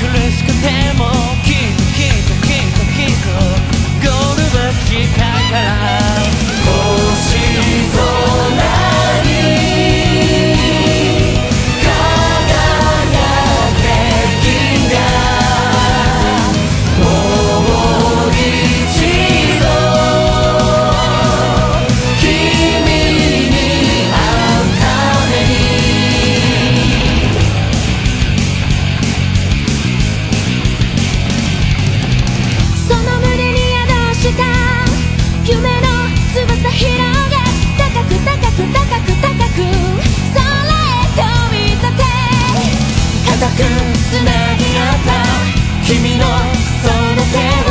苦しくてもくつなぎ合った君のその手を